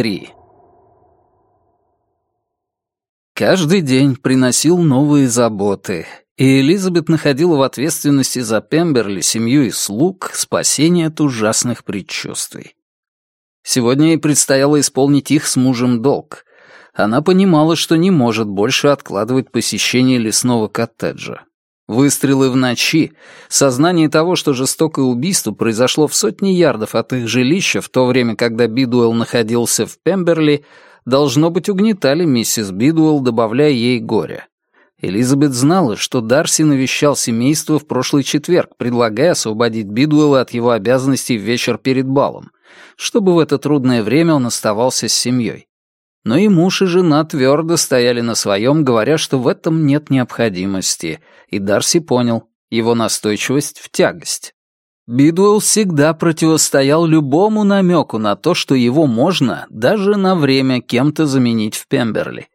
3. Каждый день приносил новые заботы, и Элизабет находила в ответственности за Пемберли семью и слуг спасение от ужасных предчувствий. Сегодня ей предстояло исполнить их с мужем долг. Она понимала, что не может больше откладывать посещение лесного коттеджа. Выстрелы в ночи, сознание того, что жестокое убийство произошло в сотни ярдов от их жилища в то время, когда Бидуэлл находился в Пемберли, должно быть, угнетали миссис Бидуэлл, добавляя ей горе. Элизабет знала, что Дарси навещал семейство в прошлый четверг, предлагая освободить Бидуэлла от его обязанностей в вечер перед балом чтобы в это трудное время он оставался с семьей. Но и муж, и жена твердо стояли на своем, говоря, что в этом нет необходимости, и Дарси понял, его настойчивость в тягость. Бидуэлл всегда противостоял любому намеку на то, что его можно даже на время кем-то заменить в Пемберли.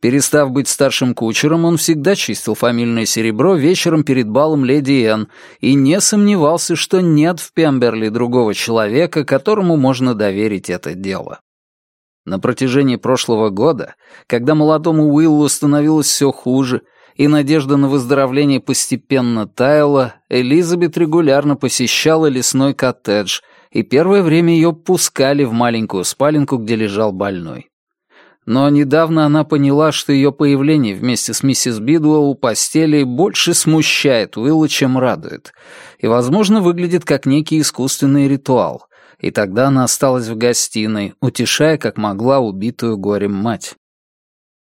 Перестав быть старшим кучером, он всегда чистил фамильное серебро вечером перед балом леди Энн и не сомневался, что нет в Пемберли другого человека, которому можно доверить это дело. На протяжении прошлого года, когда молодому Уиллу становилось все хуже, и надежда на выздоровление постепенно таяла, Элизабет регулярно посещала лесной коттедж, и первое время ее пускали в маленькую спаленку, где лежал больной но недавно она поняла, что ее появление вместе с миссис Бидуэлл у постели больше смущает Уилла, чем радует, и, возможно, выглядит как некий искусственный ритуал, и тогда она осталась в гостиной, утешая, как могла, убитую горем мать.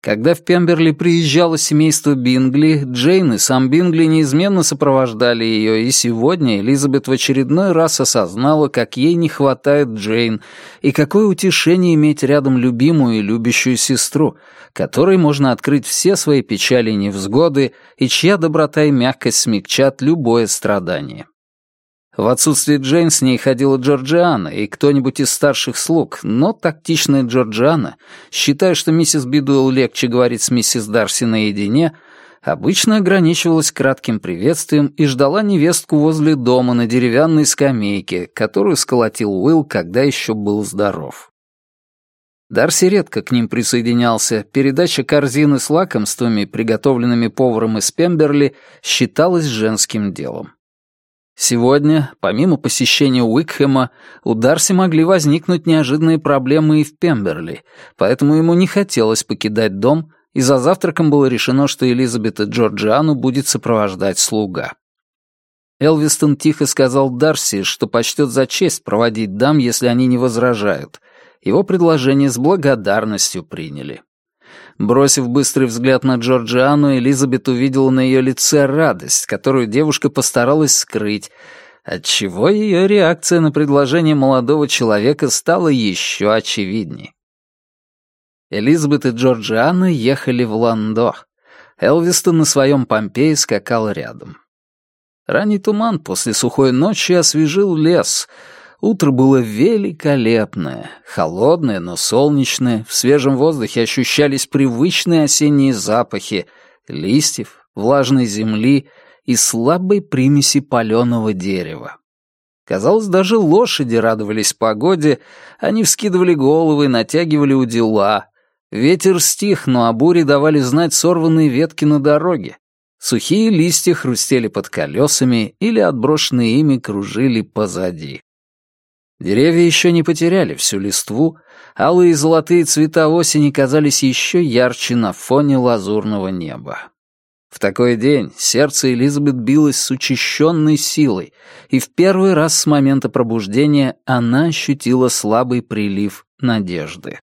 Когда в Пемберли приезжало семейство Бингли, Джейн и сам Бингли неизменно сопровождали ее, и сегодня Элизабет в очередной раз осознала, как ей не хватает Джейн, и какое утешение иметь рядом любимую и любящую сестру, которой можно открыть все свои печали и невзгоды, и чья доброта и мягкость смягчат любое страдание. В отсутствие Джейн с ней ходила Джорджиана и кто-нибудь из старших слуг, но тактичная Джорджиана, считая, что миссис Бидуэлл легче говорит с миссис Дарси наедине, обычно ограничивалась кратким приветствием и ждала невестку возле дома на деревянной скамейке, которую сколотил Уилл, когда еще был здоров. Дарси редко к ним присоединялся, передача корзины с лакомствами, приготовленными поваром из Пемберли, считалась женским делом. Сегодня, помимо посещения Уикхэма, у Дарси могли возникнуть неожиданные проблемы и в Пемберли, поэтому ему не хотелось покидать дом, и за завтраком было решено, что Элизабет и Джорджиану будет сопровождать слуга. Элвистон тихо сказал Дарси, что почтет за честь проводить дам, если они не возражают. Его предложение с благодарностью приняли. Бросив быстрый взгляд на Джорджиану, Элизабет увидела на ее лице радость, которую девушка постаралась скрыть, отчего ее реакция на предложение молодого человека стала еще очевиднее. Элизабет и Джорджиана ехали в Ландо. Элвистон на своем Помпее скакал рядом. Ранний туман после сухой ночи освежил лес — Утро было великолепное, холодное, но солнечное. В свежем воздухе ощущались привычные осенние запахи листьев, влажной земли и слабой примеси паленого дерева. Казалось, даже лошади радовались погоде, они вскидывали головы, натягивали удила. Ветер стих, но о буре давали знать сорванные ветки на дороге. Сухие листья хрустели под колесами или отброшенные ими кружили позади. Деревья еще не потеряли всю листву, алые и золотые цвета осени казались еще ярче на фоне лазурного неба. В такой день сердце Элизабет билось с учащенной силой, и в первый раз с момента пробуждения она ощутила слабый прилив надежды.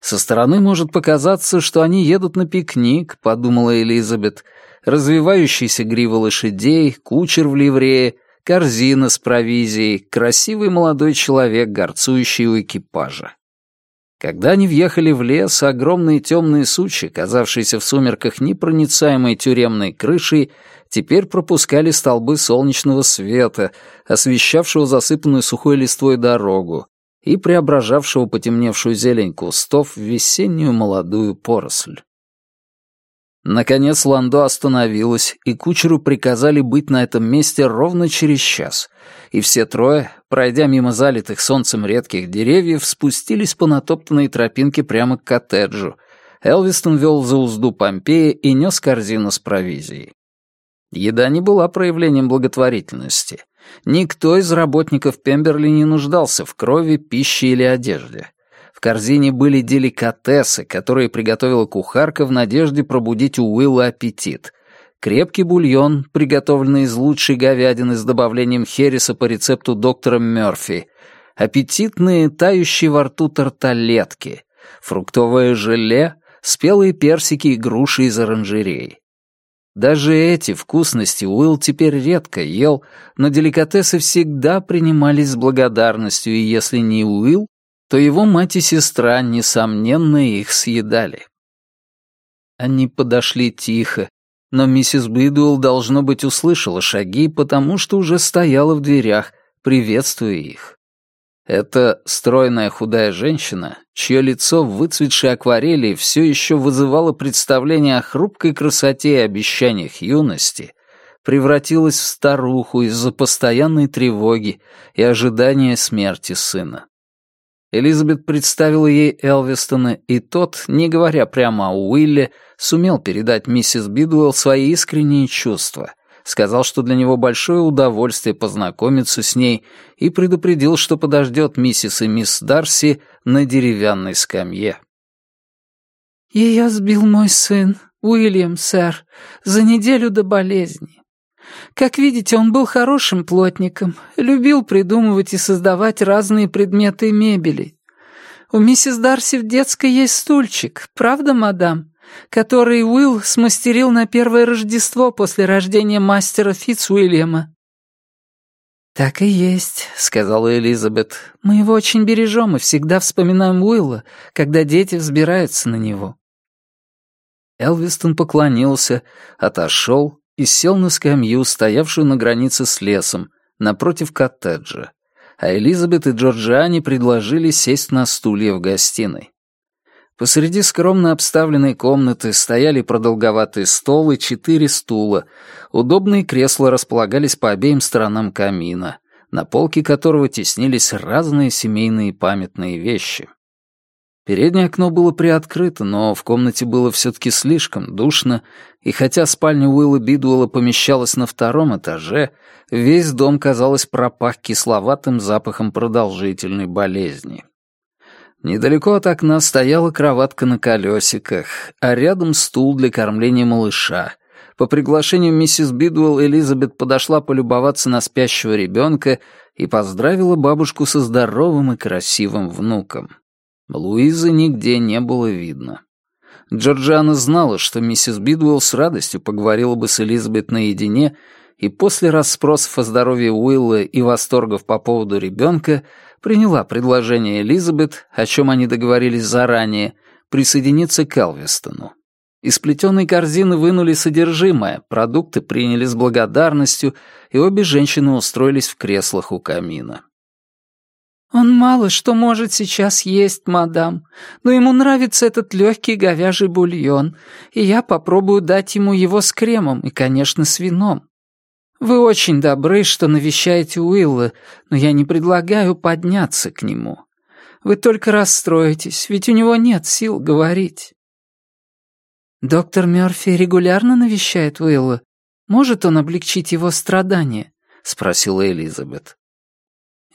«Со стороны может показаться, что они едут на пикник», — подумала Элизабет. «Развивающиеся грива лошадей, кучер в ливрее — корзина с провизией, красивый молодой человек, горцующий у экипажа. Когда они въехали в лес, огромные темные сучи, казавшиеся в сумерках непроницаемой тюремной крышей, теперь пропускали столбы солнечного света, освещавшего засыпанную сухой листвой дорогу и преображавшего потемневшую зелень кустов в весеннюю молодую поросль. Наконец Ландо остановилась, и кучеру приказали быть на этом месте ровно через час, и все трое, пройдя мимо залитых солнцем редких деревьев, спустились по натоптанной тропинке прямо к коттеджу. Элвистон вел за узду Помпея и нес корзину с провизией. Еда не была проявлением благотворительности. Никто из работников Пемберли не нуждался в крови, пище или одежде. В корзине были деликатесы, которые приготовила кухарка в надежде пробудить у Уилла аппетит. Крепкий бульон, приготовленный из лучшей говядины с добавлением хереса по рецепту доктора Мёрфи, аппетитные тающие во рту тарталетки, фруктовое желе, спелые персики и груши из оранжерей. Даже эти вкусности Уилл теперь редко ел, но деликатесы всегда принимались с благодарностью, и если не Уилл, то его мать и сестра, несомненно, их съедали. Они подошли тихо, но миссис Бидуэлл, должно быть, услышала шаги, потому что уже стояла в дверях, приветствуя их. Эта стройная худая женщина, чье лицо в выцветшей акварели все еще вызывало представление о хрупкой красоте и обещаниях юности, превратилась в старуху из-за постоянной тревоги и ожидания смерти сына. Элизабет представила ей Элвистона, и тот, не говоря прямо о Уилле, сумел передать миссис Бидуэлл свои искренние чувства, сказал, что для него большое удовольствие познакомиться с ней и предупредил, что подождет миссис и мисс Дарси на деревянной скамье. «Ее сбил мой сын, Уильям, сэр, за неделю до болезни. Как видите, он был хорошим плотником, любил придумывать и создавать разные предметы и мебели. У миссис Дарси в детской есть стульчик, правда, мадам? Который Уилл смастерил на первое Рождество после рождения мастера Фитц Уильяма. «Так и есть», — сказала Элизабет. «Мы его очень бережем и всегда вспоминаем Уилла, когда дети взбираются на него». Элвистон поклонился, отошел и сел на скамью, стоявшую на границе с лесом, напротив коттеджа, а Элизабет и Джорджиане предложили сесть на стулья в гостиной. Посреди скромно обставленной комнаты стояли продолговатые стол и четыре стула, удобные кресла располагались по обеим сторонам камина, на полке которого теснились разные семейные памятные вещи — Переднее окно было приоткрыто, но в комнате было все-таки слишком душно, и хотя спальня Уилла Бидуэлла помещалась на втором этаже, весь дом, казалось, пропах кисловатым запахом продолжительной болезни. Недалеко от окна стояла кроватка на колесиках, а рядом стул для кормления малыша. По приглашению миссис Бидуэлл Элизабет подошла полюбоваться на спящего ребенка и поздравила бабушку со здоровым и красивым внуком. Луизы нигде не было видно. Джорджиана знала, что миссис Бидуэлл с радостью поговорила бы с Элизабет наедине, и после расспросов о здоровье Уилла и восторгов по поводу ребенка приняла предложение Элизабет, о чем они договорились заранее, присоединиться к Элвистону. Из плетеной корзины вынули содержимое, продукты приняли с благодарностью, и обе женщины устроились в креслах у камина. Он мало что может сейчас есть, мадам, но ему нравится этот легкий говяжий бульон, и я попробую дать ему его с кремом и, конечно, с вином. Вы очень добры, что навещаете Уилла, но я не предлагаю подняться к нему. Вы только расстроитесь, ведь у него нет сил говорить. Доктор Мёрфи регулярно навещает Уилла. Может он облегчить его страдания? — спросила Элизабет.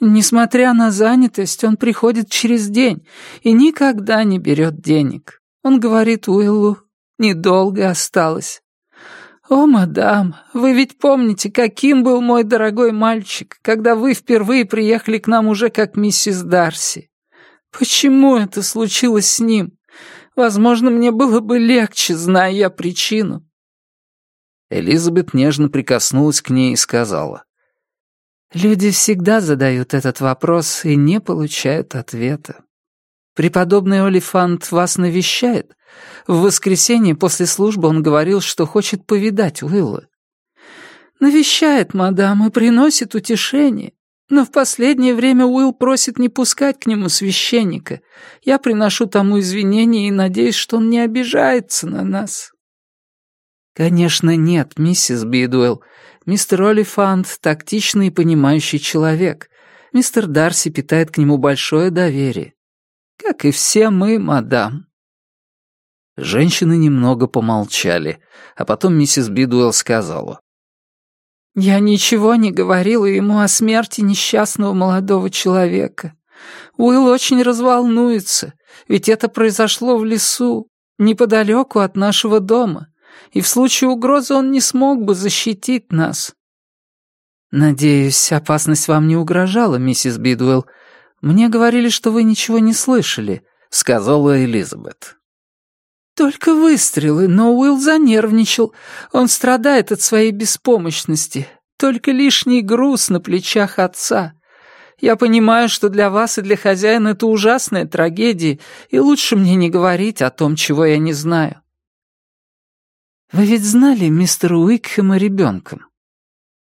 Несмотря на занятость, он приходит через день и никогда не берет денег. Он говорит Уиллу, недолго осталось. «О, мадам, вы ведь помните, каким был мой дорогой мальчик, когда вы впервые приехали к нам уже как миссис Дарси. Почему это случилось с ним? Возможно, мне было бы легче, зная причину». Элизабет нежно прикоснулась к ней и сказала. Люди всегда задают этот вопрос и не получают ответа. Преподобный Олифант вас навещает. В воскресенье после службы он говорил, что хочет повидать Уилла. Навещает, мадам, и приносит утешение. Но в последнее время Уилл просит не пускать к нему священника. Я приношу тому извинения и надеюсь, что он не обижается на нас. Конечно, нет, миссис Бидуэлл. Мистер Олифант — тактичный и понимающий человек. Мистер Дарси питает к нему большое доверие. Как и все мы, мадам». Женщины немного помолчали, а потом миссис Бидуэлл сказала. «Я ничего не говорила ему о смерти несчастного молодого человека. Уилл очень разволнуется, ведь это произошло в лесу, неподалеку от нашего дома и в случае угрозы он не смог бы защитить нас. Надеюсь, опасность вам не угрожала, миссис Бидуэлл. Мне говорили, что вы ничего не слышали, сказала Элизабет. Только выстрелы, но Уилл занервничал. Он страдает от своей беспомощности. Только лишний груз на плечах отца. Я понимаю, что для вас и для хозяина это ужасная трагедия, и лучше мне не говорить о том, чего я не знаю. Вы ведь знали мистера Уикхэма ребенком?»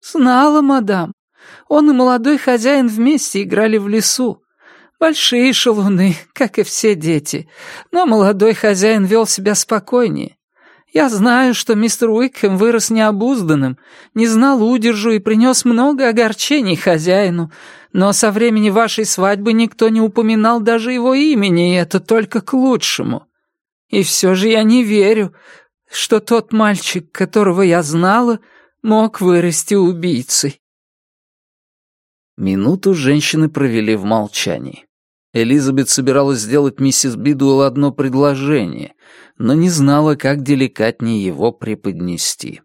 «Знала, мадам. Он и молодой хозяин вместе играли в лесу. Большие шалуны, как и все дети. Но молодой хозяин вел себя спокойнее. Я знаю, что мистер Уикхэм вырос необузданным, не знал удержу и принес много огорчений хозяину, но со времени вашей свадьбы никто не упоминал даже его имени, и это только к лучшему. И все же я не верю, что тот мальчик, которого я знала, мог вырасти убийцей. Минуту женщины провели в молчании. Элизабет собиралась сделать миссис Бидуэлл одно предложение, но не знала, как деликатнее его преподнести.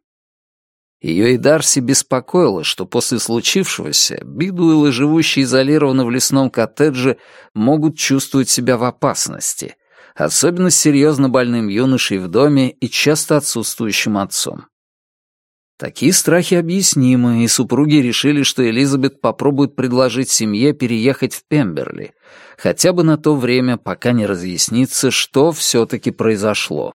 Ее и Дарси беспокоило, что после случившегося Бидуэллы, живущие изолированно в лесном коттедже, могут чувствовать себя в опасности, особенно серьезно больным юношей в доме и часто отсутствующим отцом. Такие страхи объяснимы, и супруги решили, что Элизабет попробует предложить семье переехать в Пемберли, хотя бы на то время, пока не разъяснится, что все-таки произошло.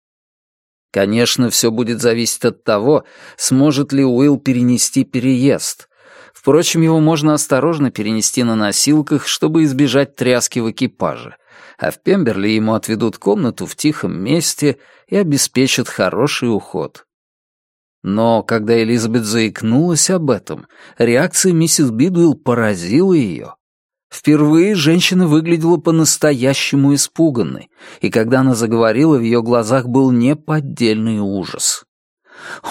Конечно, все будет зависеть от того, сможет ли Уилл перенести переезд. Впрочем, его можно осторожно перенести на носилках, чтобы избежать тряски в экипаже — а в Пемберли ему отведут комнату в тихом месте и обеспечат хороший уход. Но когда Элизабет заикнулась об этом, реакция миссис Бидуэлл поразила ее. Впервые женщина выглядела по-настоящему испуганной, и когда она заговорила, в ее глазах был неподдельный ужас.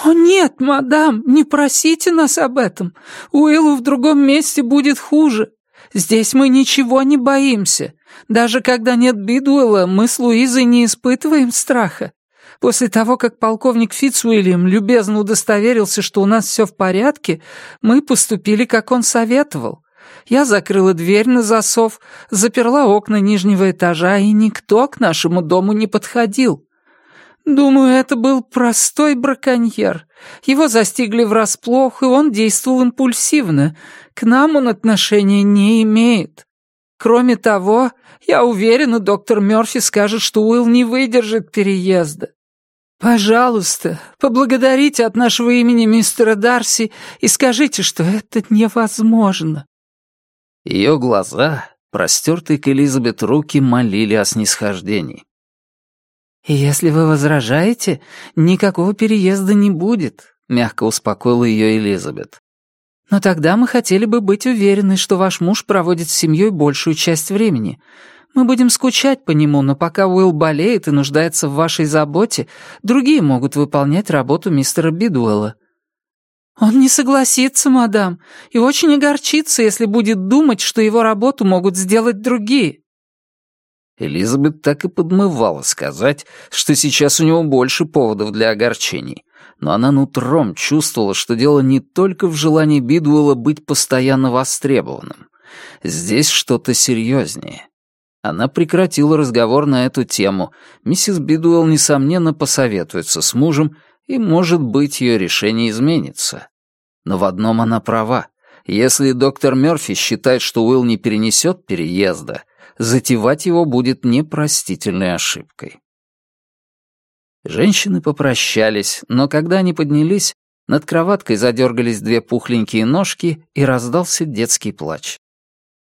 «О нет, мадам, не просите нас об этом. Уиллу в другом месте будет хуже. Здесь мы ничего не боимся. Даже когда нет Бидуэлла, мы с Луизой не испытываем страха. После того, как полковник Фицуильям любезно удостоверился, что у нас все в порядке, мы поступили, как он советовал. Я закрыла дверь на засов, заперла окна нижнего этажа, и никто к нашему дому не подходил. Думаю, это был простой браконьер. Его застигли врасплох, и он действовал импульсивно. К нам он отношения не имеет. Кроме того, я уверена, доктор Мёрфи скажет, что Уилл не выдержит переезда. Пожалуйста, поблагодарите от нашего имени мистера Дарси и скажите, что это невозможно». Ее глаза, простертые к Элизабет руки, молили о снисхождении. «Если вы возражаете, никакого переезда не будет», — мягко успокоила ее Элизабет. Но тогда мы хотели бы быть уверены, что ваш муж проводит с семьей большую часть времени. Мы будем скучать по нему, но пока Уилл болеет и нуждается в вашей заботе, другие могут выполнять работу мистера Бидуэлла». «Он не согласится, мадам, и очень огорчится, если будет думать, что его работу могут сделать другие». Элизабет так и подмывала сказать, что сейчас у него больше поводов для огорчений но она нутром чувствовала, что дело не только в желании Бидуэлла быть постоянно востребованным. Здесь что-то серьезнее. Она прекратила разговор на эту тему. Миссис Бидуэлл, несомненно, посоветуется с мужем, и, может быть, ее решение изменится. Но в одном она права. Если доктор Мёрфи считает, что Уилл не перенесет переезда, затевать его будет непростительной ошибкой. Женщины попрощались, но когда они поднялись, над кроваткой задергались две пухленькие ножки и раздался детский плач.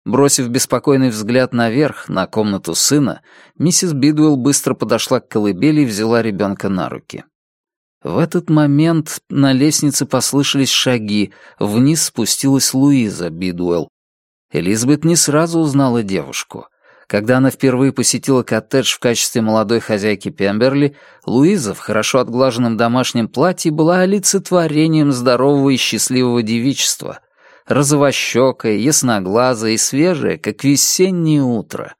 Бросив беспокойный взгляд наверх, на комнату сына, миссис Бидуэлл быстро подошла к колыбели и взяла ребенка на руки. В этот момент на лестнице послышались шаги, вниз спустилась Луиза Бидуэлл. Элизабет не сразу узнала девушку. Когда она впервые посетила коттедж в качестве молодой хозяйки Пемберли, Луиза в хорошо отглаженном домашнем платье была олицетворением здорового и счастливого девичества, розовощекая, ясноглазая и свежая, как весеннее утро.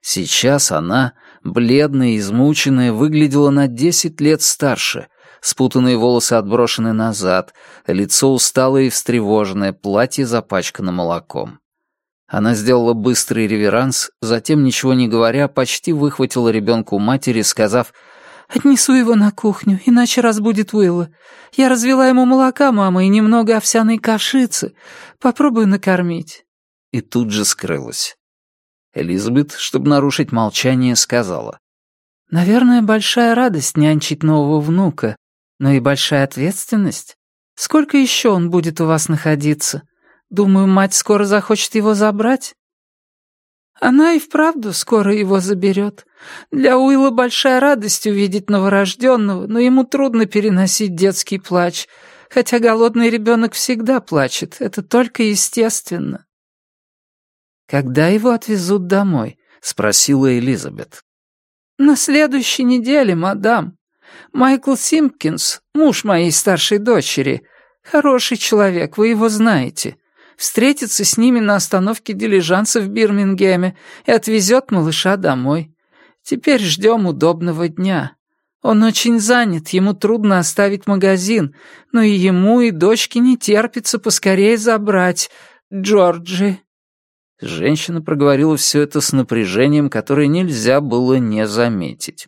Сейчас она, бледная и измученная, выглядела на десять лет старше, спутанные волосы отброшены назад, лицо усталое и встревоженное, платье запачкано молоком. Она сделала быстрый реверанс, затем, ничего не говоря, почти выхватила ребенка у матери, сказав «Отнесу его на кухню, иначе разбудит Уилла. Я развела ему молока, мама, и немного овсяной кашицы. Попробую накормить». И тут же скрылась. Элизабет, чтобы нарушить молчание, сказала «Наверное, большая радость нянчить нового внука, но и большая ответственность. Сколько еще он будет у вас находиться?» Думаю, мать скоро захочет его забрать. Она и вправду скоро его заберет. Для Уилла большая радость увидеть новорожденного, но ему трудно переносить детский плач, хотя голодный ребенок всегда плачет, это только естественно. «Когда его отвезут домой?» — спросила Элизабет. «На следующей неделе, мадам. Майкл Симпкинс, муж моей старшей дочери, хороший человек, вы его знаете встретится с ними на остановке дилижанса в Бирмингеме и отвезет малыша домой. Теперь ждем удобного дня. Он очень занят, ему трудно оставить магазин, но и ему, и дочке не терпится поскорее забрать Джорджи». Женщина проговорила все это с напряжением, которое нельзя было не заметить.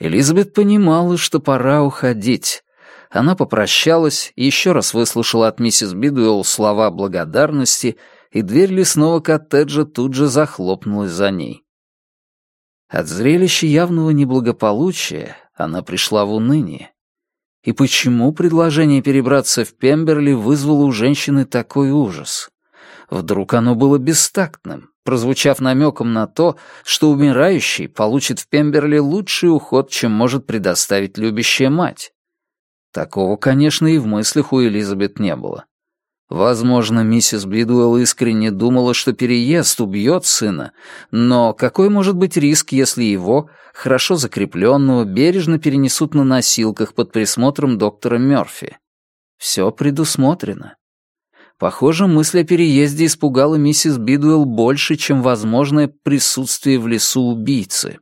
Элизабет понимала, что пора уходить она попрощалась, еще раз выслушала от миссис Бидуэлл слова благодарности, и дверь лесного коттеджа тут же захлопнулась за ней. От зрелища явного неблагополучия она пришла в уныние. И почему предложение перебраться в Пемберли вызвало у женщины такой ужас? Вдруг оно было бестактным, прозвучав намеком на то, что умирающий получит в Пемберли лучший уход, чем может предоставить любящая мать. Такого, конечно, и в мыслях у Элизабет не было. Возможно, миссис Бидуэлл искренне думала, что переезд убьет сына, но какой может быть риск, если его, хорошо закрепленного, бережно перенесут на носилках под присмотром доктора Мёрфи? Все предусмотрено. Похоже, мысль о переезде испугала миссис Бидуэлл больше, чем возможное присутствие в лесу убийцы.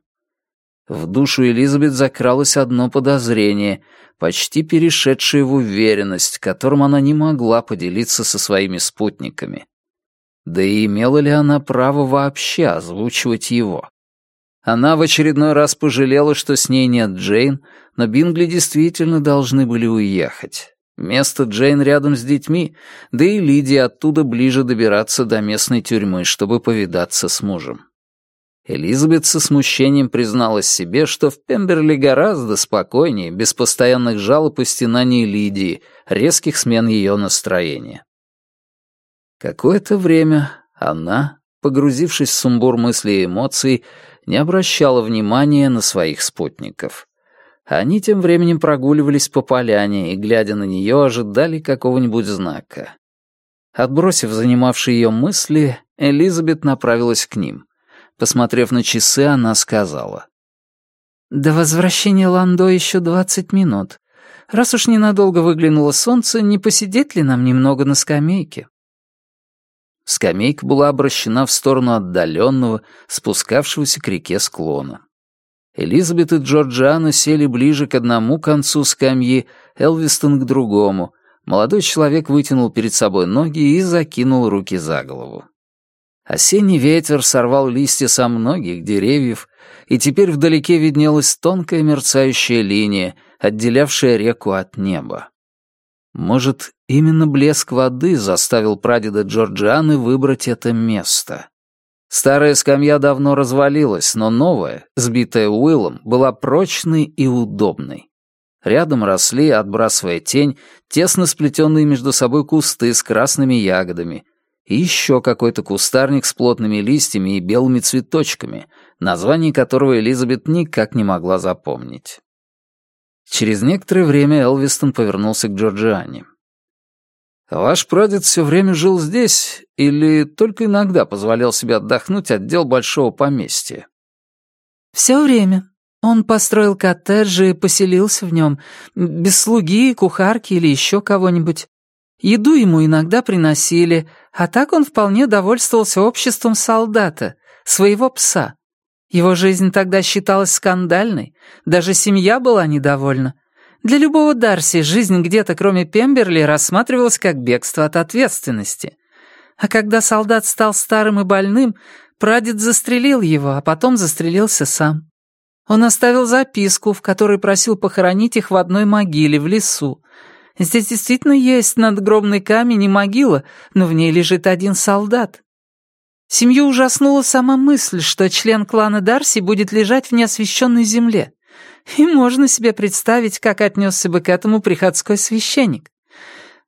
В душу Элизабет закралось одно подозрение, почти перешедшее в уверенность, которым она не могла поделиться со своими спутниками. Да и имела ли она право вообще озвучивать его? Она в очередной раз пожалела, что с ней нет Джейн, но Бингли действительно должны были уехать. Место Джейн рядом с детьми, да и Лидии оттуда ближе добираться до местной тюрьмы, чтобы повидаться с мужем. Элизабет со смущением призналась себе, что в Пемберли гораздо спокойнее, без постоянных жалоб и стенаний Лидии, резких смен ее настроения. Какое-то время она, погрузившись в сумбур мыслей и эмоций, не обращала внимания на своих спутников. Они тем временем прогуливались по поляне и, глядя на нее, ожидали какого-нибудь знака. Отбросив занимавшие ее мысли, Элизабет направилась к ним — Посмотрев на часы, она сказала. «До возвращения Ландо еще двадцать минут. Раз уж ненадолго выглянуло солнце, не посидеть ли нам немного на скамейке?» Скамейка была обращена в сторону отдаленного, спускавшегося к реке склона. Элизабет и Джорджиана сели ближе к одному концу скамьи, Элвистон к другому. Молодой человек вытянул перед собой ноги и закинул руки за голову. Осенний ветер сорвал листья со многих деревьев, и теперь вдалеке виднелась тонкая мерцающая линия, отделявшая реку от неба. Может, именно блеск воды заставил прадеда Джорджианы выбрать это место. Старая скамья давно развалилась, но новая, сбитая Уиллом, была прочной и удобной. Рядом росли, отбрасывая тень, тесно сплетенные между собой кусты с красными ягодами — еще какой-то кустарник с плотными листьями и белыми цветочками, название которого Элизабет никак не могла запомнить. Через некоторое время Элвистон повернулся к Джорджиане. «Ваш прадед все время жил здесь или только иногда позволял себе отдохнуть от дел большого поместья?» «Все время. Он построил коттедж и поселился в нем, без слуги, кухарки или еще кого-нибудь. Еду ему иногда приносили, а так он вполне довольствовался обществом солдата, своего пса. Его жизнь тогда считалась скандальной, даже семья была недовольна. Для любого Дарси жизнь где-то, кроме Пемберли, рассматривалась как бегство от ответственности. А когда солдат стал старым и больным, прадед застрелил его, а потом застрелился сам. Он оставил записку, в которой просил похоронить их в одной могиле в лесу, Здесь действительно есть надгробный камень и могила, но в ней лежит один солдат. Семью ужаснула сама мысль, что член клана Дарси будет лежать в неосвещенной земле. И можно себе представить, как отнесся бы к этому приходской священник.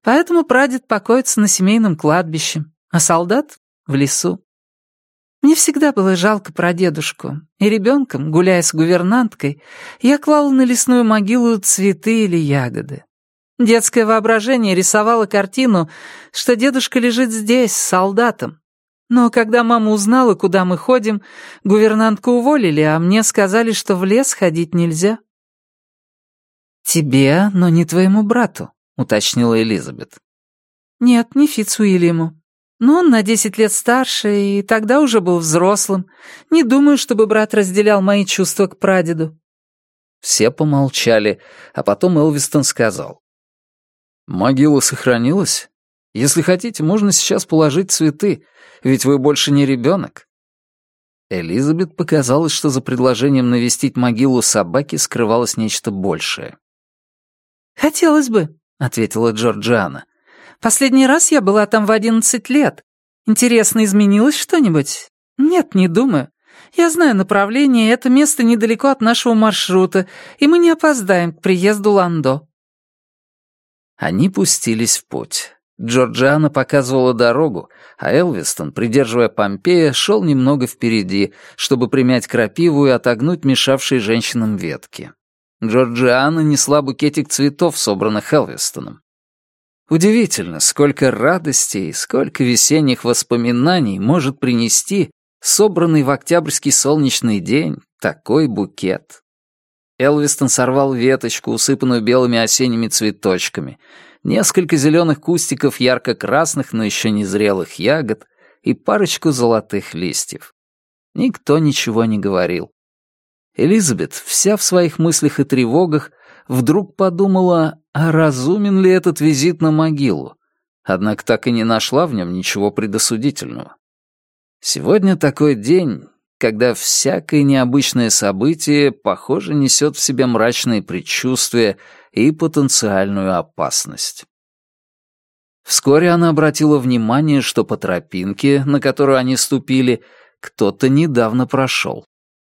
Поэтому прадед покоится на семейном кладбище, а солдат — в лесу. Мне всегда было жалко прадедушку, и ребенком, гуляя с гувернанткой, я клала на лесную могилу цветы или ягоды. Детское воображение рисовало картину, что дедушка лежит здесь, с солдатом. Но когда мама узнала, куда мы ходим, гувернантку уволили, а мне сказали, что в лес ходить нельзя. «Тебе, но не твоему брату», — уточнила Элизабет. «Нет, не Фитц Уильяму. Но он на десять лет старше и тогда уже был взрослым. Не думаю, чтобы брат разделял мои чувства к прадеду». Все помолчали, а потом Элвистон сказал. Могила сохранилась? Если хотите, можно сейчас положить цветы, ведь вы больше не ребенок. Элизабет показалось, что за предложением навестить могилу собаки скрывалось нечто большее. «Хотелось бы», — ответила Джорджиана. «Последний раз я была там в одиннадцать лет. Интересно, изменилось что-нибудь? Нет, не думаю. Я знаю направление, это место недалеко от нашего маршрута, и мы не опоздаем к приезду Ландо». Они пустились в путь. Джорджиана показывала дорогу, а Элвистон, придерживая Помпея, шел немного впереди, чтобы примять крапиву и отогнуть мешавшие женщинам ветки. Джорджиана несла букетик цветов, собранных Элвистоном. Удивительно, сколько радостей, сколько весенних воспоминаний может принести собранный в октябрьский солнечный день такой букет. Элвистон сорвал веточку, усыпанную белыми осенними цветочками, несколько зеленых кустиков ярко-красных, но еще не зрелых ягод и парочку золотых листьев. Никто ничего не говорил. Элизабет, вся в своих мыслях и тревогах, вдруг подумала, а разумен ли этот визит на могилу, однако так и не нашла в нем ничего предосудительного. Сегодня такой день, когда всякое необычное событие, похоже, несет в себе мрачные предчувствия и потенциальную опасность. Вскоре она обратила внимание, что по тропинке, на которую они ступили, кто-то недавно прошел.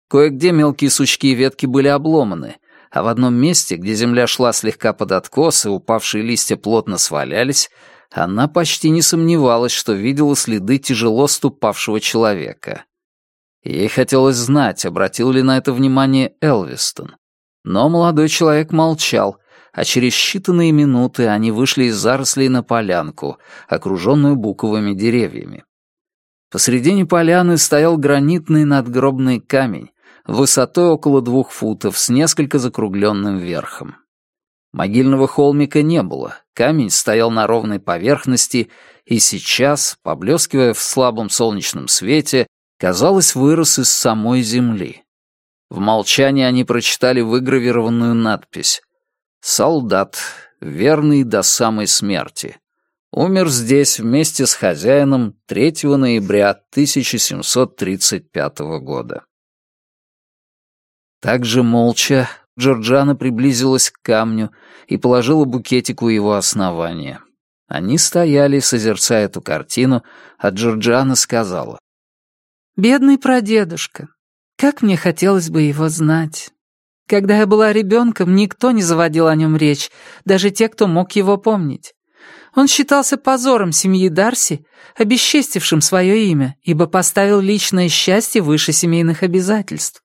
Кое-где мелкие сучки и ветки были обломаны, а в одном месте, где земля шла слегка под откос и упавшие листья плотно свалялись, она почти не сомневалась, что видела следы тяжело ступавшего человека. Ей хотелось знать, обратил ли на это внимание Элвистон. Но молодой человек молчал, а через считанные минуты они вышли из зарослей на полянку, окруженную буковыми деревьями. Посредине поляны стоял гранитный надгробный камень, высотой около двух футов, с несколько закругленным верхом. Могильного холмика не было, камень стоял на ровной поверхности, и сейчас, поблескивая в слабом солнечном свете, казалось, вырос из самой земли. В молчании они прочитали выгравированную надпись «Солдат, верный до самой смерти. Умер здесь вместе с хозяином 3 ноября 1735 года». Также молча Джорджана приблизилась к камню и положила букетик у его основания. Они стояли, созерцая эту картину, а Джорджана сказала. Бедный прадедушка. Как мне хотелось бы его знать. Когда я была ребенком, никто не заводил о нем речь, даже те, кто мог его помнить. Он считался позором семьи Дарси, обесчестившим свое имя, ибо поставил личное счастье выше семейных обязательств.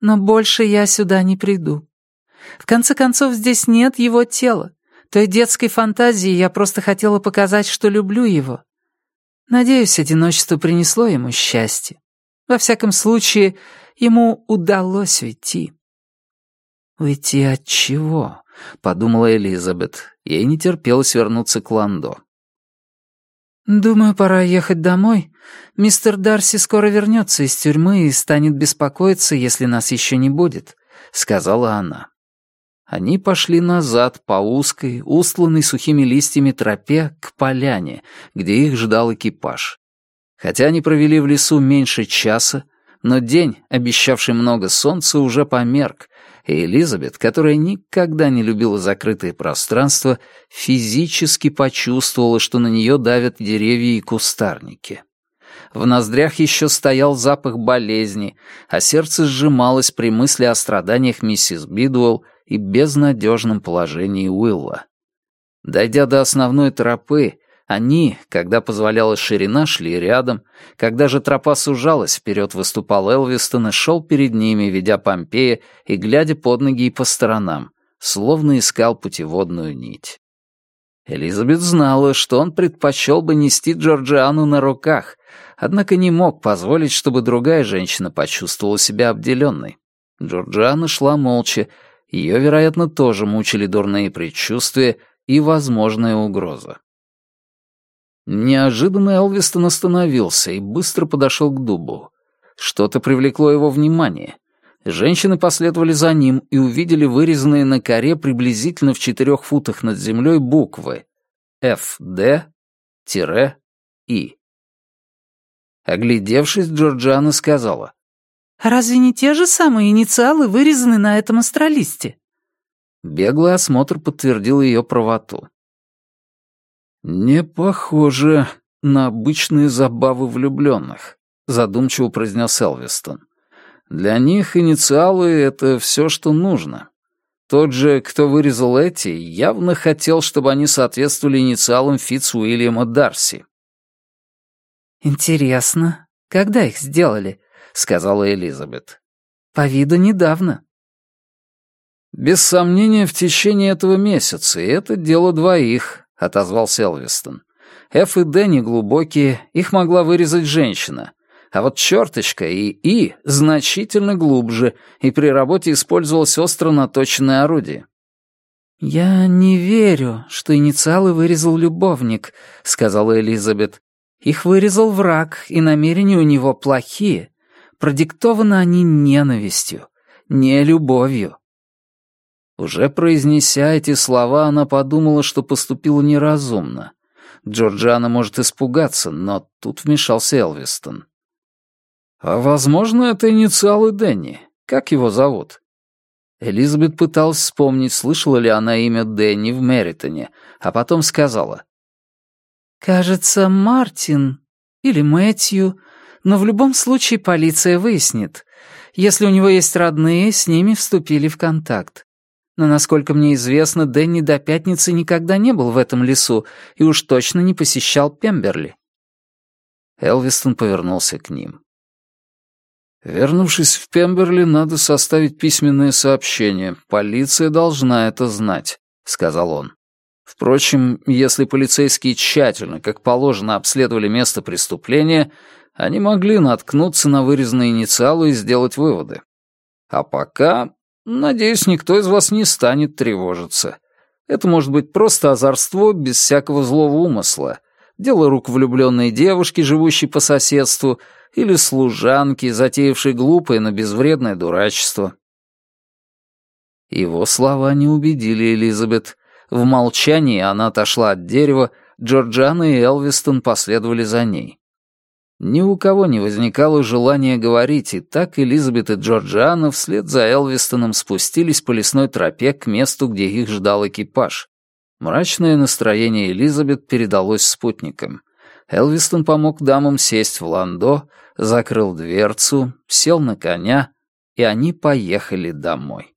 Но больше я сюда не приду. В конце концов, здесь нет его тела. Той детской фантазии я просто хотела показать, что люблю его, Надеюсь, одиночество принесло ему счастье. Во всяком случае, ему удалось уйти. «Уйти от чего?» — подумала Элизабет. Ей не терпелось вернуться к Ландо. «Думаю, пора ехать домой. Мистер Дарси скоро вернется из тюрьмы и станет беспокоиться, если нас еще не будет», — сказала она. Они пошли назад по узкой, устланной сухими листьями тропе к поляне, где их ждал экипаж. Хотя они провели в лесу меньше часа, но день, обещавший много солнца, уже померк, и Элизабет, которая никогда не любила закрытые пространства, физически почувствовала, что на нее давят деревья и кустарники. В ноздрях еще стоял запах болезни, а сердце сжималось при мысли о страданиях миссис Бидуэлл и безнадежном положении Уилла. Дойдя до основной тропы, они, когда позволяла ширина, шли рядом, когда же тропа сужалась, вперед выступал Элвистон и шел перед ними, ведя Помпея и глядя под ноги и по сторонам, словно искал путеводную нить. Элизабет знала, что он предпочел бы нести Джорджиану на руках, однако не мог позволить, чтобы другая женщина почувствовала себя обделенной. Джорджиана шла молча, ее, вероятно, тоже мучили дурные предчувствия и возможная угроза. Неожиданно Элвистон остановился и быстро подошел к дубу. Что-то привлекло его внимание. Женщины последовали за ним и увидели вырезанные на коре приблизительно в четырех футах над землей буквы «ФД-И». Оглядевшись, Джорджана сказала, Разве не те же самые инициалы вырезаны на этом астролисте?» Беглый осмотр подтвердил ее правоту. «Не похоже на обычные забавы влюбленных», — задумчиво произнес Элвистон. «Для них инициалы — это все, что нужно. Тот же, кто вырезал эти, явно хотел, чтобы они соответствовали инициалам Фитц Уильяма Дарси». «Интересно, когда их сделали?» — сказала Элизабет. «По виду недавно». «Без сомнения, в течение этого месяца, и это дело двоих», — отозвался Элвистон. «Ф и Д неглубокие, их могла вырезать женщина. А вот черточка и И значительно глубже, и при работе использовалось остро наточенное орудие». «Я не верю, что инициалы вырезал любовник», — сказала Элизабет. «Их вырезал враг, и намерения у него плохие продиктованы они ненавистью, не любовью. Уже произнеся эти слова, она подумала, что поступила неразумно. Джорджана может испугаться, но тут вмешался Элвистон. «А возможно, это инициалы Дэнни. Как его зовут?» Элизабет пыталась вспомнить, слышала ли она имя Дэнни в Мэритоне, а потом сказала. «Кажется, Мартин или Мэтью, но в любом случае полиция выяснит. Если у него есть родные, с ними вступили в контакт. Но, насколько мне известно, Дэнни до пятницы никогда не был в этом лесу и уж точно не посещал Пемберли. Элвистон повернулся к ним. «Вернувшись в Пемберли, надо составить письменное сообщение. Полиция должна это знать», — сказал он. Впрочем, если полицейские тщательно, как положено, обследовали место преступления, они могли наткнуться на вырезанные инициалы и сделать выводы. А пока, надеюсь, никто из вас не станет тревожиться. Это может быть просто озорство без всякого злого умысла. Дело рук влюбленной девушки, живущей по соседству, или служанки, затеявшей глупое, но безвредное дурачество. Его слова не убедили Элизабет. В молчании она отошла от дерева, Джорджана и Элвистон последовали за ней. Ни у кого не возникало желания говорить, и так Элизабет и Джорджиана вслед за Элвистоном спустились по лесной тропе к месту, где их ждал экипаж. Мрачное настроение Элизабет передалось спутникам. Элвистон помог дамам сесть в ландо, закрыл дверцу, сел на коня, и они поехали домой.